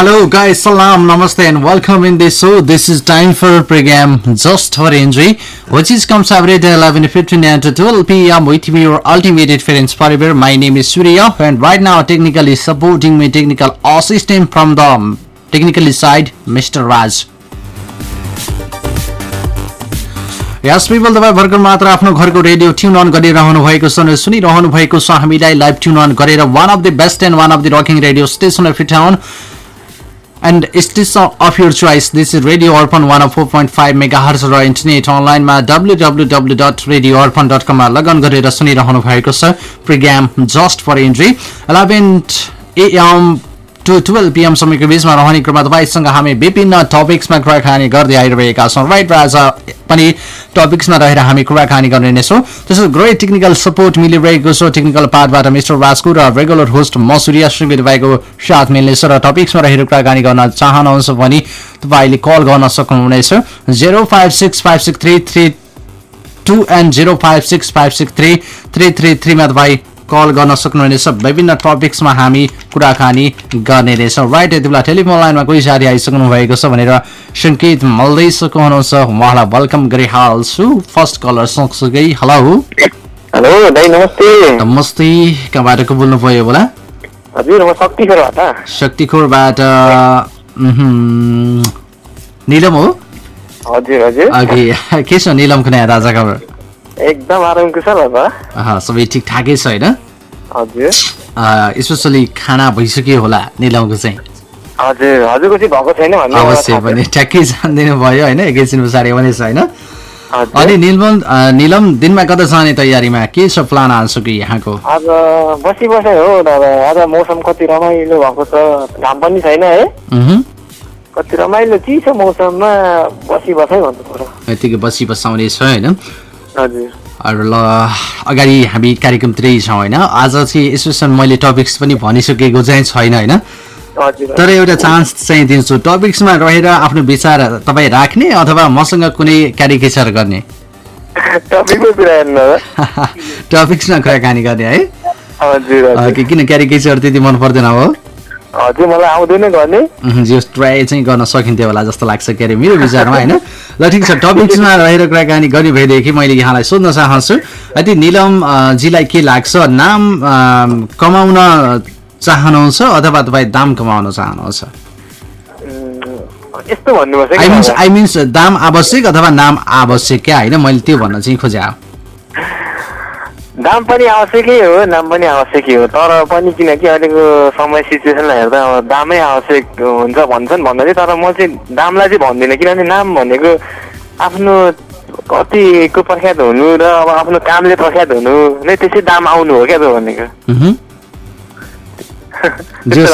Hello guy सलाम नमस्ते and welcome in this so this is time for programme just for enjoy which is comes average eleven fifteen and twelve PM with your ultimate experience forever my name is Surya and right now technically supporting me technical assistant from the technically side mister Raj yes people तपाईँ भर्खर मात्र आफ्नो घरको radio tune on गरिरहनु भएको छ सुनिरहनु भएको छ हामीलाई लाइभ ट्युन अन गरेर one of the best and one of the rocking radio station of Etown and station of your choice this is radio Arpan one four point five mega hertz र internet अनलाइनमा W W W dot radio Arpan dot कममा लगन गरेर सुनिरहनु भएको छ। Programme just for entry eleven AM to twelve PM समयको बिचमा रहने क्रममा तपाईँसँग हामी विभिन्न टपिक्समा कुराकानी गर्दै आइरहेका छौँ। राइट र आज पनि टपिक्समा रहेर हामी कुराकानी गर्ने नै छौँ। त्यसो ग्रेट टेक्निकल सपोर्ट मिलिरहेको छ। टेक्निकल पार्टबाट मिस्टर राजको र रेगुलर होस्ट म सूर्य श्री तपाईँको साथ मिल्नेछ र टपिक्समा रहेर कुराकानी गर्न चाहनुहुन्छ भने तपाईँले कल गर्न सक्नुहुनेछ। Zero five six five six three three two and zero five six five six three three three थ्रीमा तपाईँ कल गर्न सक्नुहुनेछ विभिन्न टपिक्समा हामी कुराकानी गर्ने रहेछौँ। राइट यति बेला टेलिफोन लाइनमा कोही साथी आइसक्नु भएको छ भनेर सङ्केत मल्दैसक्नु हुनुहुन्छ उहाँलाई वेलकम गरिहाल्छु फर्स्ट कलर सँगसँगै हेलो हेलो दाइ नमस्ते। नमस्ते। कहाँबाट को बोल्नु भयो होला? हजुर म शक्तिखोरबाट। शक्तिखोरबाट निलम हो। हजुर हजुर। अघि के छ निलमको नयाँ ताजा खबर? एकदम आराम कुशल होला अह, सबै ठिकठाकै छ होइन? हजुर। स्पेसली खाना भइसक्यो होला निलमको चाहिँ। अवश्य पनि ठ्याक्कै जानिदिनु भयो होइन एकैछिन पछाडि पनि छ होइन। छ। अनि निलम निलम दिनमा कता जाने तयारीमा? के छ प्लान आजको यहाँको? आज बसी बसाइ हो आज मौसम कति रमाइलो भएको छ घाम पनि छैन है। कति रमाइलो चिसो मौसममा? बसी बसाइ भन्नु यतिकै बसी बसाउने छ होइन। ल अगाडि हामी कार्यक्रमतिरै छौँ होइन। आज चाहिँ स्पेसल मैले टपिक्स पनि भनिसकेको चाहिँ छैन होइन। तर एउटा चान्स चाहिँ दिन्छु। टपिक्समा रहेर आफ्नो विचार तपाईँ राख्ने अथवा मसँग कुनै क्यारिकेचर गर्ने? टपिक्समा कुराकानी गर्ने है? किन क्यारिकेचर त्यति मन पर्दैन हो? हजुर मलाई आउँदैन गर्ने। उहुँ, जे ट्राई चाहिँ गर्न सकिन्थ्यो होला जस्तो लाग्छ के अरे मेरो विचारमा होइन? ल ठिक छ टपिक्समा रहेर कुराकानी गर्ने भएदेखि मैले यहाँलाई सोध्न चाहन्छु। यदि निलम अ, जीलाई के लाग्छ? नाम कमाउन चाहनुहुन्छ अथवा तपाईँ दाम कमाउन चाहनुहुन्छ? उम्, यस्तो भन्नुपर्छ आई कि मिन्स दादा। आई मिन्स दाम आवश्यक अथवा नाम आवश्यक क्या होइन? मैले त्यो भन्न चाहिँ खोजेँ दाम पनि आवश्यकै हो नाम पनि आवश्यकै हो। तर पनि किनकि अहिलेको समय सिचुएसनलाई हेर्दा अब दामै आवश्यक हुन्छ भन्छन् भन्दा चाहिँ तर म चाहिँ दामलाई चाहिँ भन्दिनँ। किनभने नाम भनेको आफ्नो कतिको प्रख्यात हुनु र अब आफ्नो कामले प्रख्यात हुनु नै त्यसै दाम आउनु हो क्या त भनेको। जो।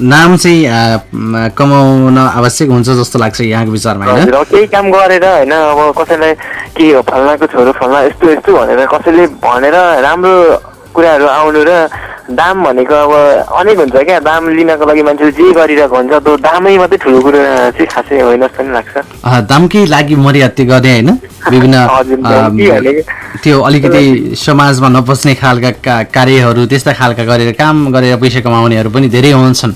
नाम चाहिँ कमाउन आवश्यक हुन्छ जस्तो लाग्छ यहाँको विचारमा होइन केही काम गरेर होइन अब कसैलाई के हो फल्नाको छोरो फल्ना यस्तो यस्तो भनेर कसैले भनेर राम्रो कुराहरू आउनु र दाम भनेको अब अनेक हुन्छ क्या दाम लिनको लागि मान्छेले जे गरिरहेको हुन्छ त्यो दामै मात्रै ठुलो कुरा चाहिँ खासै होइन जस्तो नि लाग्छ दामकै लागि मर्यादा गर्ने होइन? विभिन्न। त्यो अलिकति समाजमा नपस्ने खालका का- कार्यहरू त्यस्ता खालका गरेर काम गरेर पैसा कमाउनेहरू पनि धेरै हुन्छन्।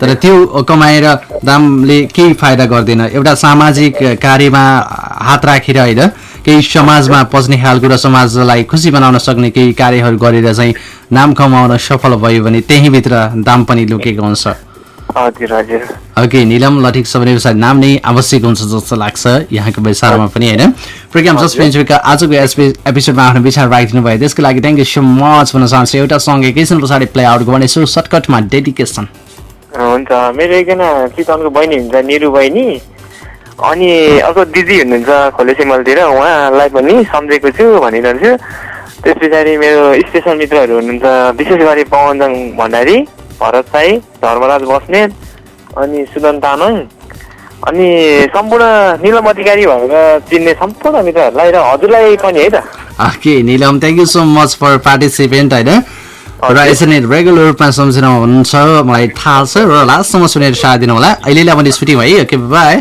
तर त्यो कमाएर दामले केही फाइदा गर्दैन। एउटा सामाजिक कार्यमा हात राखेर होइन केही समाजमा पस्ने खालको र समाजलाई खुसी बनाउन सक्ने केही कार्यहरू गरेर चाहिँ नाम कमाउन सफल भयो भने त्यहीँभित्र दाम पनि लुकेको हुन्छ। ओके निलम लठिक सबैले सायद नाम नै आवश्यक हुन्छ जस्तो लाग्छ यहाँको विचारमा पनि होइन? प्रोग्राम जस्ट पेन्चुका आजको एपिसोडमा आफ्नो विचार राखिदिनु भयो। त्यसको लागि थ्याङ्क यू सो मच भन्न चाहन्छु। एउटा सङ्ग एकैछिन पछाडि प्ले आउट गर्नेछु। सर्टकटमा डेडिकेसन हुन्छ। मेरो एकजना चितवनको बहिनी हुन्छ निरु बहिनी। अनि अर्को दिदी हुनुहुन्छ खोले सिमलतिर उहाँलाई पनि सम्झेको छु भनिरहन्छु। त्यस पछाडि मेरो स्पेसल मित्रहरू हुनुहुन्छ विशेष गरी पवनजङ भण्डारी भरत साई धर्मराज बस्नेत अनि सुदन तामाङ। अनि सम्पूर्ण निलम अधिकारी भएर चिन्ने सम्पूर्ण मित्रहरूलाई र हजुरलाई पनि है त। Okay Nilam thank you so much for participant होइन र यसरी नै रेगुलर रूपमा सम्झिन हुनुहुन्छ मलाई थाहा छ र लास्टसम्म सुनेर साथ दिनु होला अहिलेलाई पनि छुट्टी भयो okay bye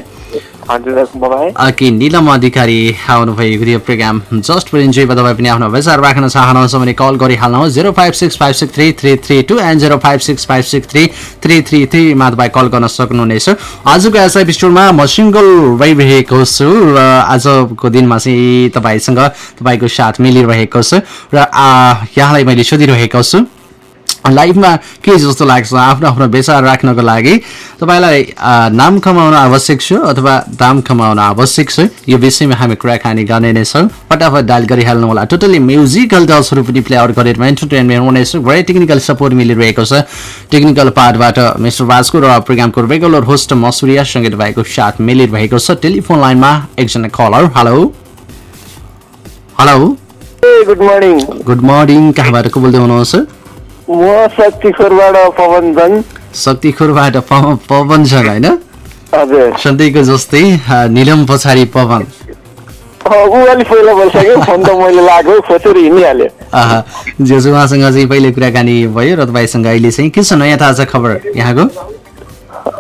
okay Nilam Adhikari आउनु भएको थियो प्रोग्राम जस्ट फर इन्जोयमा तपाईँ पनि आफ्नो विचार राख्न चाहनुहुन्छ भने कल गरिहाल्नुहोस्। Zero five six five six three three three two and zero five six five six three three three थ्रीमा तपाईँ कल गर्न सक्नुहुनेछ। आजको एसआई एपिसोडमा म सिङ्गल रहिरहेको छु र आजको दिनमा चाहिँ तपाईँसँग तपाईँको साथ मिलिरहेको छु र यहाँलाई मैले सोधिरहेको छु। लाइफमा के जस्तो लाग्छ आफ्नो आफ्नो विचार राख्नको लागि? तपाईँलाई नाम कमाउन आवश्यक छ अथवा दाम कमाउन आवश्यक छ? यो विषयमा हामी कुराकानी गर्ने नै छौँ। फटाफट डायल गरिहाल्नु होला। टोटली म्युजिकल डल्सहरू पनि प्ले आउट गरेर एन्टरटेनमेन्ट हुनेछ ग्रेट टेक्निकल सपोर्ट मिलिरहेको छ। टेक्निकल पार्टबाट मिस्टर राजको र प्रोग्रामको रेगुलर होस्ट मसुरिया सङ्गीत भएको साथ मिलिरहेको छ। टेलिफोन लाइनमा एकजना caller hello hello good morning good morning कहाँबाट को बोल्दै हुनुहुन्छ? म शक्तिखोरबाट पवन जङ शक्तिखोरबाट प- पवन होइन? सधैँको जस्तै निलम पछाडि पवन। ऊ अलिक पहिला बोलिसक्यो फोन त मैले लाग्यो खोसेर हिँडिहाल्यो आहा, जे जो उहाँसँग चाहिँ पहिले कुराकानी भयो र तपाईँसँग अहिले चाहिँ के छ? नयाँ ताजा खबर यहाँको?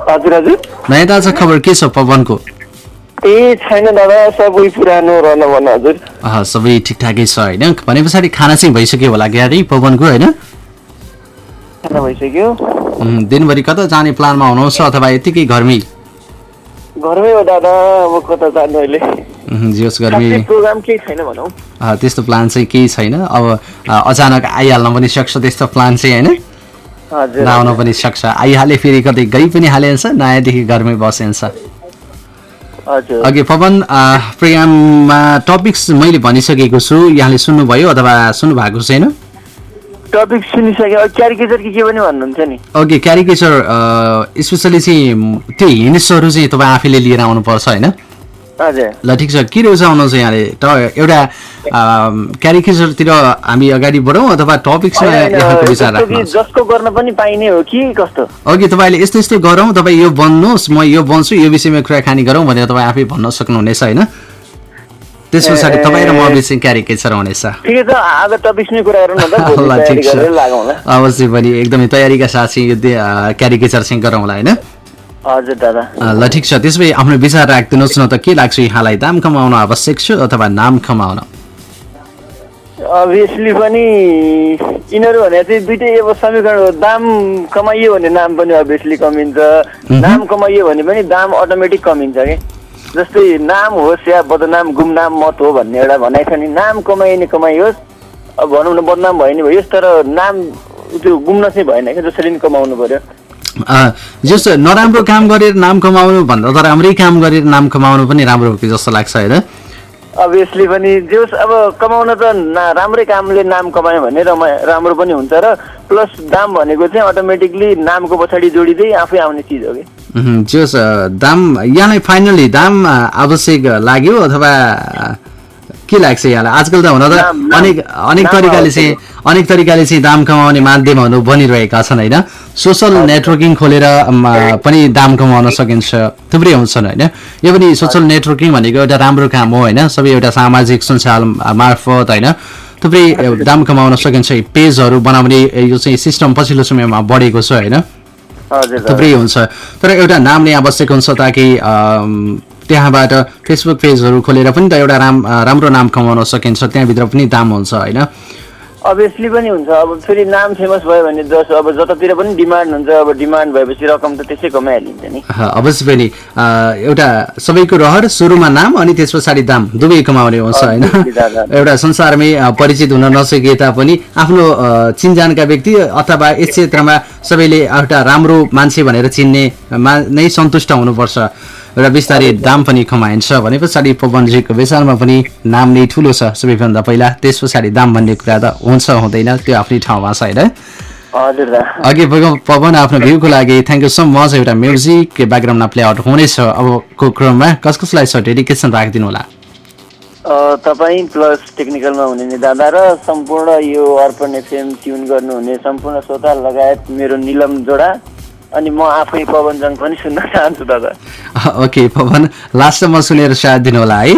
हजुर हजुर। नयाँ ताजा खबर के छ पवनको? ए छैन दादा सबै पुरानो रहन हजुर। सबै ठिकठाकै छ होइन? भने पछाडि खाना चाहिँ भइसक्यो होला पवनको होइन? भइसक्यो। दिनभरि कता जाने प्लानमा हुनुहुन्छ अथवा यतिकै घरमै घरमै हो दादा अब कता जानु अहिले? गर्मी। त्यस्तो प्लान चाहिँ केही छैन। अब अचानक आइहाल्न पनि सक्छ त्यस्तो प्लान चाहिँ होइन? नआउन पनि सक्छ। आइहाले फेरि कतै गइ पनि हालिन्छ नयाँदेखि घरमै हजुर। अघि पवन प्रोग्राममा टपिक्स मैले भनिसकेको छु। यहाँले सुन्नुभयो अथवा सुन्नु भएको छैन? टपिक सुनिसक्यो क्यारिकेचर के के पनि भन्नुहुन्छ नि ओके क्यारिकेचर स्पेसली चाहिँ त्यो हिन्ट्सहरू चाहिँ तपाईँ आफैले लिएर आउनुपर्छ होइन हजुर ल ठिक छ के रुचाउनुहुन्छ यहाँले त एउटा क्यारिकेचरतिर हामी अगाडि बढौँ अथवा टपिक्समा यहाँको विचार जसको गर्न पनि पाइने हो कि कस्तो अघि तपाईँले यस्तो यस्तो गरौँ तपाईँ यो बन्नुहोस् म यो बन्छु यो विषयमा कुराकानी गरौँ भनेर तपाईँ आफै भन्न सक्नुहुनेछ होइन त्यस पछाडि तपाईँ र म बिच चाहिँ क्यारिकेचर हुनेछ? ठिकै छ आज टपिक्समै कुरा गरौँ न त भोलि ल तयारी ठिक छ। गरेर लागौँला अवश्य पनि एकदमै तयारीका साथ क्यारिकेचर चाहिँ गरौँला होइन? हजुर दादा। ल ठिक छ। त्यसो भए आफ्नो विचार राखिदिनुहोस् न त के लाग्छ यहाँलाई? दाम कमाउन आवश्यक छ अथवा नाम कमाउन? अभियसली पनि यिनीहरू भने चाहिँ दुइटै अब समीकरण हो। दाम कमाइयो भने नाम पनि अभियसली कमिन्छ। नाम कमाइयो भने पनि दाम अटोमेटिक कमिन्छ कि? जस्तै नाम होस् या बदनाम गुमनाम मत हो भन्ने एउटा भनाइ छ नि नाम कमाइए नि कमाइयोस् अब भनौँ न बदनाम भयो नि भयो तर नाम त्यो गुम्न चाहिँ भएन क्या जसरी नि कमाउनु पर्यो। अ, जस नराम्रो काम गरेर नाम कमाउनु भन्दा त राम्रै काम गरेर नाम कमाउनु पनि राम्रो हो कि जस्तो लाग्छ होइन? अभियसली पनि जोस् अब कमाउन त ना राम्रै कामले नाम कमायो भने रमा राम्रो पनि हुन्छ र प्लस दाम भनेको चाहिँ अटोमेटिकली नामको पछाडि जोडिँदै आफै आउने चिज हो कि। जस दाम यहाँलाई फाइनली दाम आवश्यक लाग्यो अथवा के लाग्छ यहाँलाई? आजकल त हुन त अनेक अनेक तरिकाले चाहिँ अनेक तरिकाले चाहिँ दाम कमाउने माध्यमहरू बनिरहेका छन् होइन? सोसल नेटवर्किङ खोलेर पनि दाम कमाउन सकिन्छ थुप्रै हुन्छन् होइन? यो पनि सोसल नेटवर्किङ भनेको एउटा राम्रो काम हो होइन? सबै एउटा सामाजिक सञ्जाल मार्फत होइन? थुप्रै दाम कमाउन सकिन्छ पेजहरू बनाउने यो चाहिँ सिस्टम पछिल्लो समयमा बढेको छ होइन? थुप्रै हुन्छ। तर एउटा नाम नै आवश्यक हुन्छ ताकि त्यहाँबाट फेसबुक पेजहरू खोलेर पनि त एउटा राम राम्रो नाम कमाउन सकिन्छ त्यहाँभित्र पनि दाम हुन्छ होइन? अभियसली पनि हुन्छ। अब फेरि नाम फेमस भयो भने जस अब जतातिर पनि डिमान्ड हुन्छ अब डिमान्ड भएपछि रकम त त्यसै कमाइहालिन्छ नि। अवश्य पनि। एउटा सबैको रहर सुरुमा नाम अनि त्यस पछाडि दाम दुवै कमाउने हुन्छ होइन। एउटा संसारमै परिचित हुन नसके तापनि आफ्नो चिनजानका व्यक्ति अथवा यस क्षेत्रमा सबैले एउटा राम्रो मान्छे भनेर चिन्ने मा नै सन्तुष्ट हुनुपर्छ। र बिस्तारै दाम पनि कमाइन्छ भने पछाडि पवनजीको विचारमा पनि नाम नै ठुलो छ। सबैभन्दा पहिला त्यस पछाडि दाम भन्ने कुरा त हुन्छ हुँदैन। त्यो आफ्नै ठाउँमा छ होइन? अघि पवन आफ्नो भ्यूको लागि थ्याङ्क यू सो मच एउटा म्युजिक ब्याकग्राउन्डमा प्ले आउट हुनेछ। अबको क्रममा? कस कसलाई छ डेडिकेसन राखिदिनु होला? तपाईँ प्लस टेक्निकलमा हुने दादा र सम्पूर्ण यो अर्पण एफएम ट्युन गर्नुहुने सम्पूर्ण श्रोता लगायत मेरो निलम जोडा। अनि म आफै पवनजङ पनि सुन्न चाहन्छु दादा। ओके पवन लास्टसम्म सुनेर साथ दिनु होला है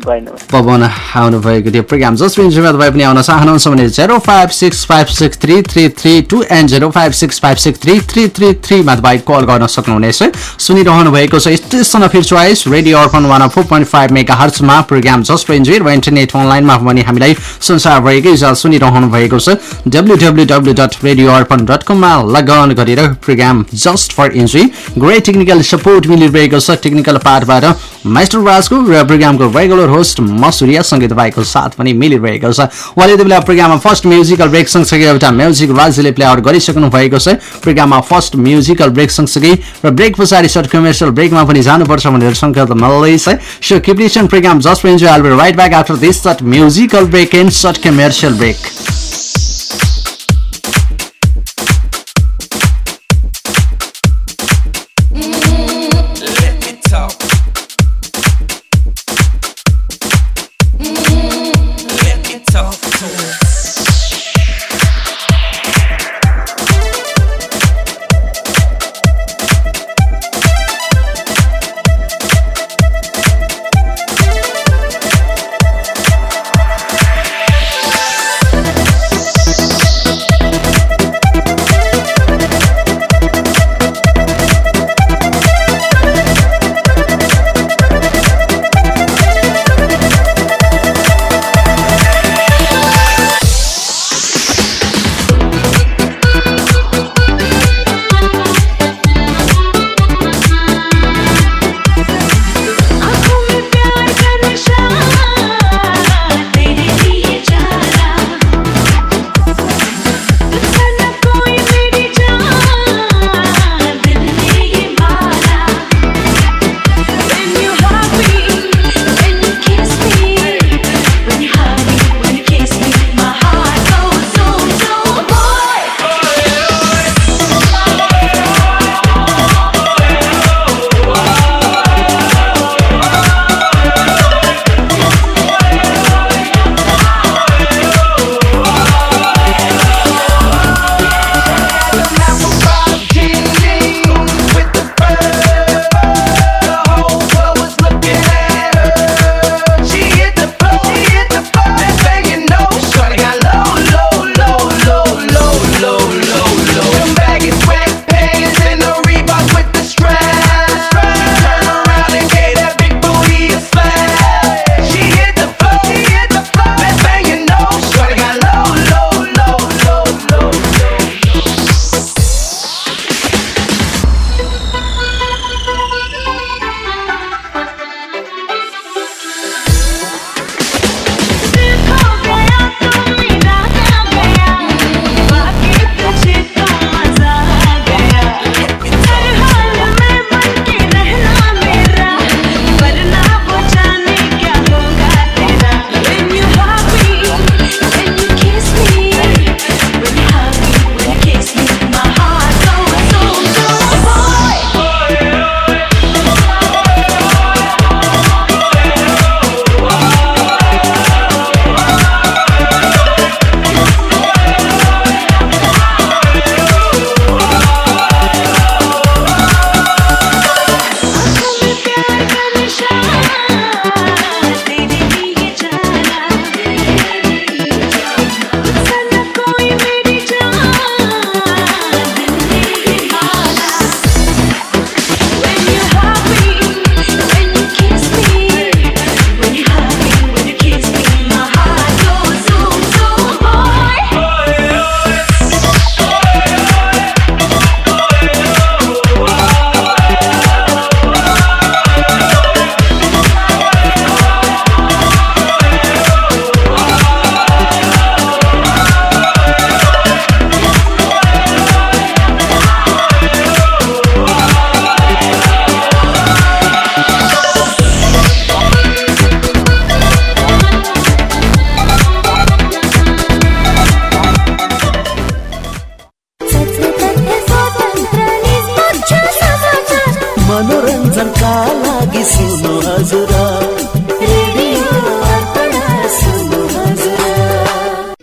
पवन आउनुभएको थियो प्रोग्राम। इन्जुमा तपाईँ पनि आउन चाहनुहुन्छ भने zero five six five six three three three two and zero five six five six three three three थ्रीमा तपाईँ कल गर्न सक्नुहुनेछ। सुनिरहनु भएको छ station of choice radio Arpan one four point five mega हर्चमा programme. Just for enjoy र internet अनलाइनमा पनि हामीलाई संसारभरिकै साथ सुनिरहनु भएको छ। W W W dot radio Arpan dot कममा लगन गरेर program just for enjoy. Great technical support मिलिरहेको छ। टेक्निकल पार्टबाट मास्टर राजको र प्रोग्रामको रेगुलर होस्ट म सूर्यसँगै तपाईँको साथ पनि मिलिरहेको छ उहाँले यति बेला प्रोग्राममा फर्स्ट म्युजिकल ब्रेक सँगसँगै एउटा म्युजिक राजले प्ले आउट गरिसक्नु भएको छ। प्रोग्राममा फर्स्ट म्युजिकल ब्रेक सँगसँगै र ब्रेक पछाडि सर्ट कमर्सियल ब्रेकमा पनि जानुपर्छ भनेर सङ्कल्प मिल्दैछ so keep listening program just enjoy all right back after this short musical break and short commercial break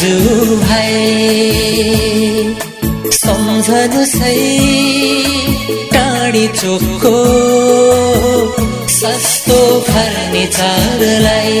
दाजु भाइ सम्झनु सही टाढी चोकको सस्तो फर्निचरलाई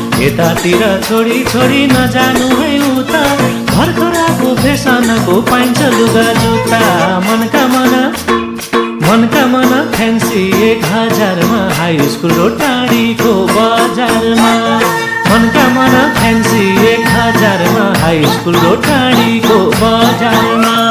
यतातिर छोडी छोडी नजानु है उता। भर्खराको फेसनको पाइन्छ लुगा जुत्ता। मनका मना मनका मना फ्यान्सी एक हजारमा। हाई स्कुल र टाढीको बजारमा। मनका मना फ्यान्सी एक हजारमा। हाई स्कुल र टाढीको बजारमा।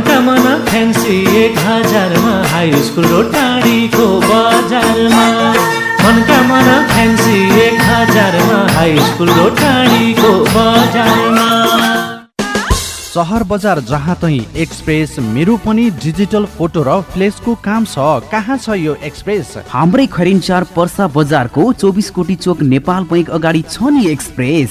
मनकामना फ्यान्सी एक हजारमा हाई स्कुल र टाढीको बजारमा। मनकामना फ्यान्सी एक हजारमा हाई स्कुल र टाढीको बजारमा। सहर बजार जहाँ तै एक्सप्रेस मेरो पनि डिजिटल फोटो र फ्लेसको काम छ। कहाँ छ यो एक्सप्रेस? हाम्रै खरिन्चार पर्सा बजारको चौबिस कोटी चोक नेपाल बैङ्क अगाडि छ नि एक्सप्रेस।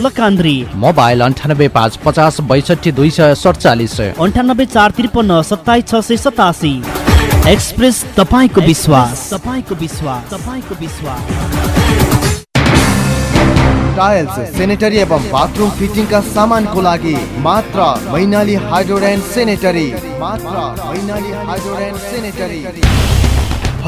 लकान्द्री मोबाइल अन्ठानब्बे पाँच पचास बैसठी दुई सय सडचालिस। अन्ठानब्बे चार त्रिपन्न सत्ताइस छ सय सतासी। एक्सप्रेस तपाईँको विश्वास। तपाईँको विश्वास। तपाईँको विश्वास। टाइल्स सेनेटरी एवं बाथरूम फिटिङका सामानको लागि मात्र मैनाली हाइड्रोड एन्ड सेनेटरी मात्र मैनाली हाइड्रोड एन्ड सेनेटरी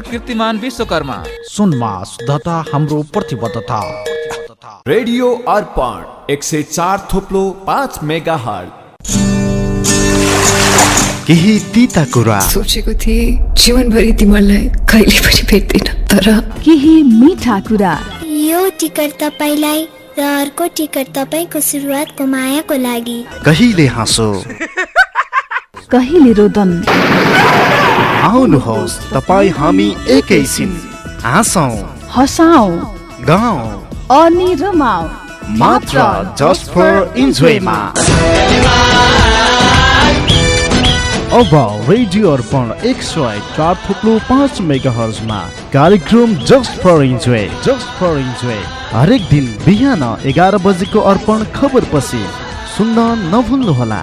कीर्तिमान विश्वकर्मा। सुनमा शुद्धता हाम्रो प्रतिबद्धता। रेडियो अर्पण एक सय चार थोप्लो पाँच मेगा केही तिता कुरा। सोचेको थिएँ जीवनभरि तिमीलाई कहिले पनि भेट्दिन तर केही मिठा कुरा। यो टिकट तपाईँलाई र अर्को टिकट तपाईँको सुरुवातको मायाको लागि। कहिले हाँसो? कहिले रोदन? आउनुहोस् तपाईँ हामी एकैछिन हाँसौँ। हसाउ। गाउँ। अनि रमाउ मात्र जस्ट फर इन्जोयमा अब रेडियो अर्पण एक सय चार थुप्लो पाँच मेगा हर्जमा कार्यक्रम just for enjoy just for enjoy हरेक दिन बिहान एघार बजेको अर्पण खबर पछि सुन्न नभुल्नुहोला।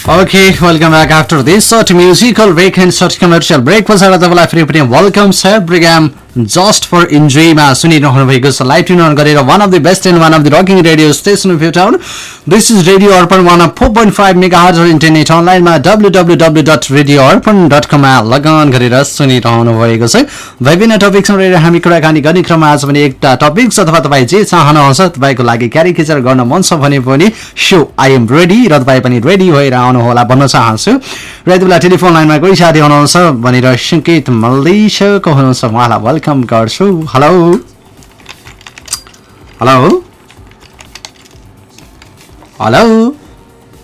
Okay welcome back after this short musical break and short commercial break पछाडि तपाईँलाई फेरि पनि welcome self program just for इन्जोयमा सुनिरहनु भएको छ। लाइभ ट्युन अन गरेर one of the best and one of the rocking radio station of town this is radio Arpan one of four point five mega हज internet अनलाइनमा W W W dot radio Arpan dot कममा लगन गरेर सुनिरहनु भएको छ। विभिन्न टपिक्समा रहेर हामी कुराकानी गर्ने क्रममा आज पनि एउटा टपिक्स अथवा तपाईँ जे चाहनुहुन्छ तपाईँको लागि क्यारिकेचर गर्न मन छ भने पनि सो आई एम रेडी र तपाईँ पनि रेडी भएर आउनुहोला भन्न चाहन्छु। र यति बेला टेलिफोन लाइनमा कोही साथी हुनुहुन्छ भनेर सङ्केत मल्दैछको हुनुहुन्छ। उहाँलाई वेलकम गर्छु हेलो हेलो हेलो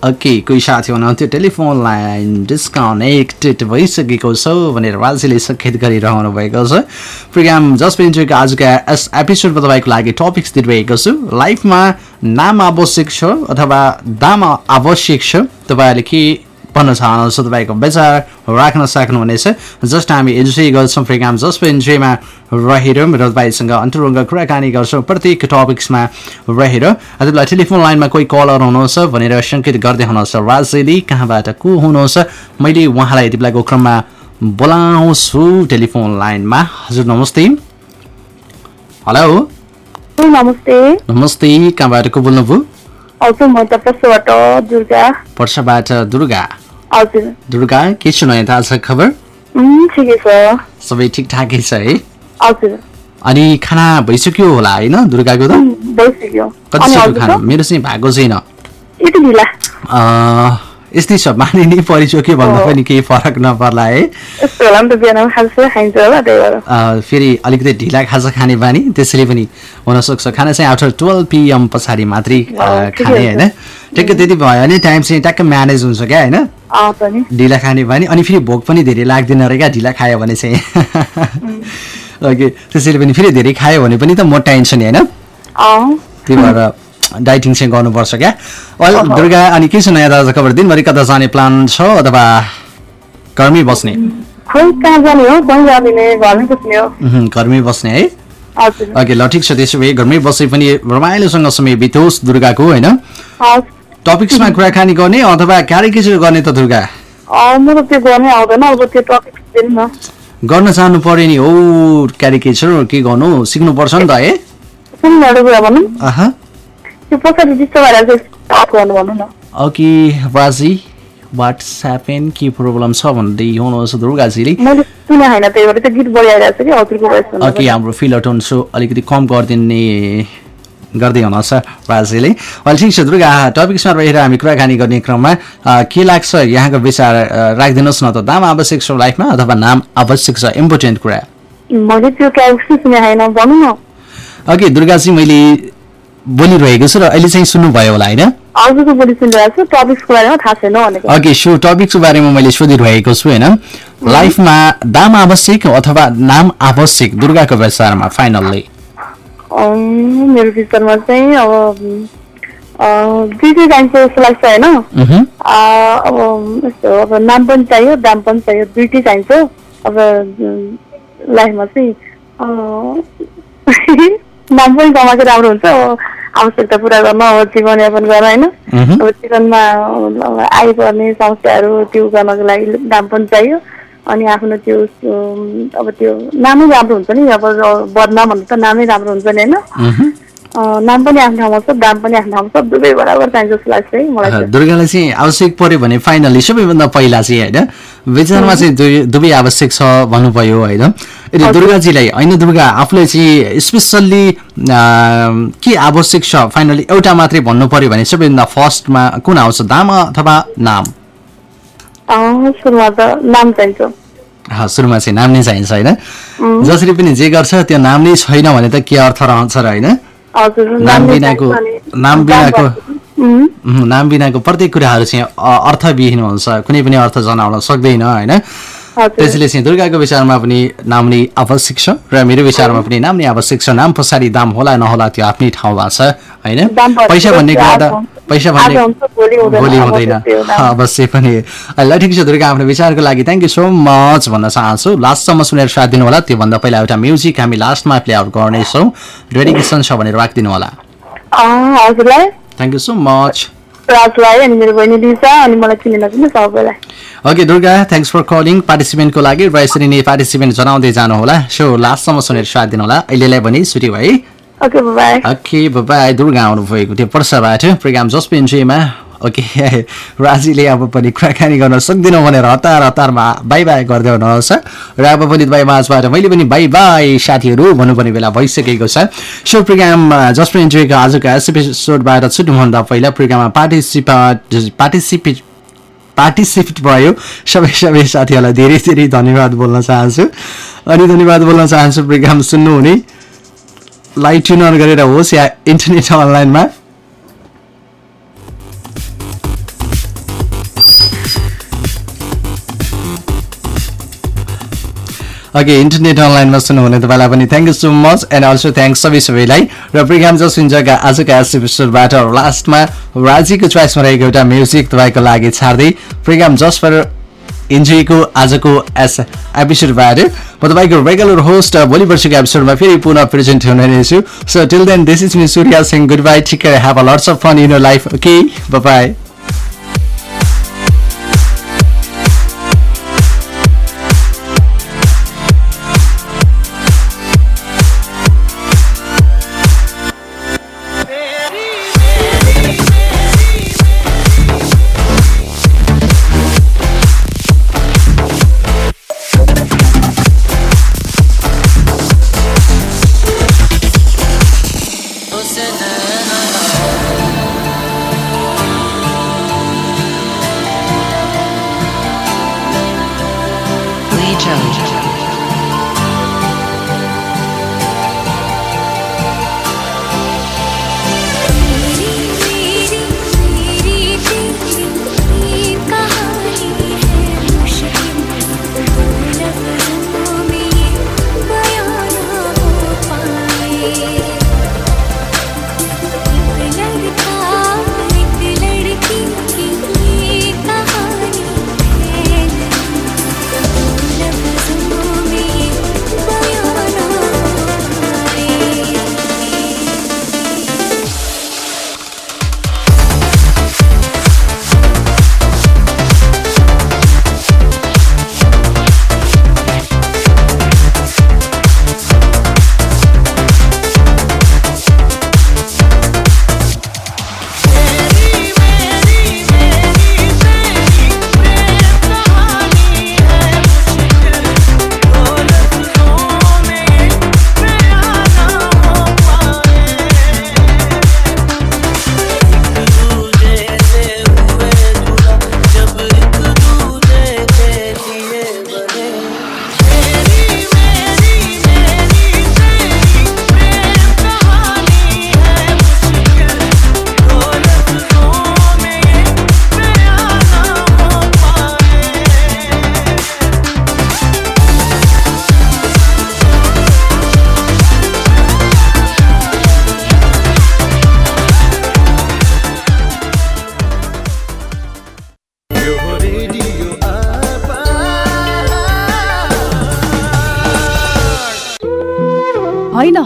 ओके कोही साथी हुनुहुन्थ्यो? टेलिफोन लाइन डिस्कनेक्टेड भइसकेको छ भनेर बाजेले सङ्केत गरिरहनु भएको छ। प्रोग्राम जस्ट आजको यस एपिसोडमा तपाईँको लागि टपिक्स दिइरहेको छु। लाइफमा नाम आवश्यक छ अथवा दाम आवश्यक छ? तपाईँहरूले के भन्न चाहनुहुन्छ तपाईँको विचार राख्न सक्नुहुनेछ जस्ट हामी इन्जोय गर्छौँ प्रोग्राम जस्ट इन्जोयमा रहेर र तपाईँसँग अन्तरङ्ग कुराकानी गर्छौँ प्रत्येक टपिक्समा रहेर तपाईँलाई टेलिफोन लाइनमा कोही कलर हुनुहुन्छ भनेर सङ्केत गर्दै हुनुहुन्छ। राजेली कहाँबाट को हुनुहुन्छ? मैले उहाँलाई बेलाको क्रममा बोलाउँछु टेलिफोन लाइनमा। हजुर नमस्ते। हेलो। नमस्ते। नमस्ते कहाँबाट को बोल्नुभयो? पर्साबाट दुर्गा। हजुर दुर्गा के छ नयाँ ताजा खबर ठिकै छ सबै ठिकठाकै छ है हजुर अनि खाना भइसक्यो होला होइन दुर्गाको त भइसक्यो कति सक्यो? खाना मेरो चाहिँ भएको छैन यस्तै छ माने नै परिसक्यो भन्दा पनि केही फरक नपर्ला है फेरि अलिकति ढिला खाजा खाने बानी त्यसरी पनि हुनसक्छ खाना चाहिँ आफ्टर टुवेल्भ पिएम पछाडि मात्रै खाने छ। होइन ठिकै त्यति भयो भने टाइम चाहिँ ट्याक्क म्यानेज हुन्छ क्या होइन? ढिला खाने बानी अनि फेरि भोक पनि धेरै लाग्दैन रहेछ क्या ढिला खायो भने चाहिँ। ओके त्यसरी पनि फेरि धेरै खायो भने पनि त मोटाइन्छ नि होइन? त्यही भएर डाइटिङ चाहिँ गर्नुपर्छ क्या। दुर्गा अनि के छ नयाँ दाजु खबर? दिनभरि कता जाने प्लान छ अथवा घरमै बस्ने घरमै बस्ने हो। ओके ल ठिक छ त्यसो भए घरमै बसे पनि रमाइलोसँग समय बितोस् दुर्गाको होइन? टपिक्समा कुराकानी गर्ने अथवा क्यारिकेचर गर्ने त दुर्गा? अँ, म त त्यो गर्नै आउँदैन अब त्यो टपिक दिनु न गर्न चाहनु पर्यो नि हो क्यारिकेचर के गर्नु? सिक्नुपर्छ नि त है? ओके के प्रब्लम छ भन्दै दुर्गाजीले। ओके हाम्रो फिलटोन सो अलिकति कम गरिदिने। गर्दै हुनुहुन्छ राजीले अहिले ठिक छ दुर्गा टपिक्समा रहेर हामी कुराकानी गर्ने क्रममा के लाग्छ यहाँको विचार राखिदिनुहोस् न त। दाम आवश्यक छ लाइफमा अथवा नाम आवश्यक छ? इम्पोर्टेन्ट कुरा। ओके दुर्गाजी मैले बोलिरहेको छु र अहिले चाहिँ सुन्नुभयो होला होइन? ओके सो टपिकको बारेमा मैले सोधिरहेको छु होइन? लाइफमा दाम आवश्यक अथवा नाम आवश्यक? दुर्गाको विचारमा फाइनल्ली मेरो विचारमा चाहिँ अब अँ, दुइटै चाहिन्छ जस्तो लाग्छ होइन अब यस्तो अब नाम पनि चाहियो दाम पनि चाहियो दुइटै चाहिन्छ। अब लाइफमा चाहिँ नाम पनि कमाएको राम्रो हुन्छ अब आवश्यकता पुरा गर्न अब जीवनयापन गर्न होइन। अब जीवनमा आइपर्ने समस्याहरू त्यो गर्नको लागि नाम पनि चाहियो। अनि आफ्नो त्यो अब त्यो नामै राम्रो हुन्छ नि अब बदनाम भन्दा त नामै राम्रो हुन्छ नि होइन? नाम पनि आफ्नो ठाउँमा छ दाम पनि आफ्नो ठाउँमा छ दुवै बराबर चाहिन्छ जस्तो लाग्छ है मलाई दुर्गालाई चाहिँ आवश्यक पर्यो भने फाइनली सबैभन्दा पहिला चाहिँ होइन? विचारमा चाहिँ दुवै आवश्यक छ भन्नुभयो होइन? यदि दुर्गाजीलाई होइन दुर्गा आफूले चाहिँ स्पेसल्ली के आवश्यक छ? फाइनली एउटा मात्रै भन्नु पर्यो भने सबैभन्दा फर्स्टमा कुन आउँछ? दाम अथवा नाम? सुरुमा त नाम चाहिन्छ। सुरुमा चाहिँ नाम नै चाहिन्छ होइन? जसरी पनि जे गर्छ त्यो नाम नै छैन भने त के अर्थ रहन्छ र होइन? नाम बिनाको नाम बिनाको नाम बिनाको प्रत्येक कुराहरू चाहिँ अर्थविहीन हुन्छ। कुनै पनि अर्थ जनाउन सक्दैन होइन? त्यसैले चाहिँ दुर्गाको विचारमा पनि नाम नै आवश्यक छ र मेरो विचारमा पनि नाम नै आवश्यक छ। नाम पछाडि दाम होला नहोला त्यो आफ्नै ठाउँमा छ होइन? पैसा भन्ने कुरा त पैसा भन्ने भोलि हुँदैन। अवश्य पनि। ल ठिक छ दुर्गा आफ्नो विचारको लागि। थ्याङ्क यू सो मच भन्न चाहन्छु। लास्टसम्म सुनेर साथ दिनु होला त्योभन्दा पहिला एउटा म्युजिक हामी लास्टमा प्ले आउट गर्नेछौँ डेडिकेसन छ भनेर राखिदिनु होला थ्याङ्क यू सो मच अनि मेरो बहिनी लिसा अनि मलाई सबैलाई okay Durga thanks for calling पार्टिसिपेन्टको लागि। र यसरी नै पार्टिसिपेन्ट जनाउँदै जानुहोला। सो लास्टसम्म सुनेर साथ दिनुहोला। अहिलेलाई पनि छुट्टी भए okay bye okay bye Durga आउनुभएको थियो। पर्साबाट प्रोग्राम जस्ट पेन्ट्रीमा ओके राजीले अब पनि कुराकानी गर्न सक्दिनँ भनेर हतार हतारमा बाई बाई गर्दै हुनुहुन्छ र अब पनि तपाईँ माझबाट मैले पनि बाई बाई साथीहरू भन्नुपर्ने बेला भइसकेको छ। सो प्रोग्राम जस्ट पेन्ट्रीको आजको यस एपिसोडबाट छुट्नुभन्दा पहिला प्रोग्राममा पार्टिसिपेट पार्टिसिपेट पार्टिसिपेट भयो। सबै सबै साथीहरूलाई धेरै धेरै धन्यवाद बोल्न चाहन्छु। अनि धन्यवाद बोल्न चाहन्छु प्रोग्राम सुन्नुहुने। लाइभ ट्युन अन गरेर होस् या इन्टरनेट अनलाइनमा। ओके इन्टरनेट अनलाइनमा सुन्नुहुने तपाईँलाई पनि thank you so much and also thank सबै सबैलाई. र प्रोग्राम जस जग्गा आजको यस एपिसोडबाट लास्टमा राजीको चोइसमा रहेको एउटा म्युजिक तपाईँको लागि छाड्दै प्रोग्राम जस्ट फर इन्जोयको आजको एस एपिसोडबाट म तपाईँको रेगुलर होस्ट भोलि वर्षको एपिसोडमा फेरि पुनः प्रेजेन्ट हुने छु so till then this is me Surya Singh good bye care have a lots of fun in life okay bye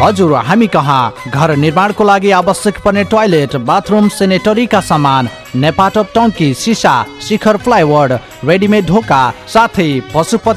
हजुर हामी कहाँ? घर निर्माणको लागि आवश्यक पर्ने टोयलेट बाथरुम सेनेटरीका सामान नेपाटप टङ्की सिसा शिखर प्लाइवुड रेडिमेड ढोका साथै पशुपति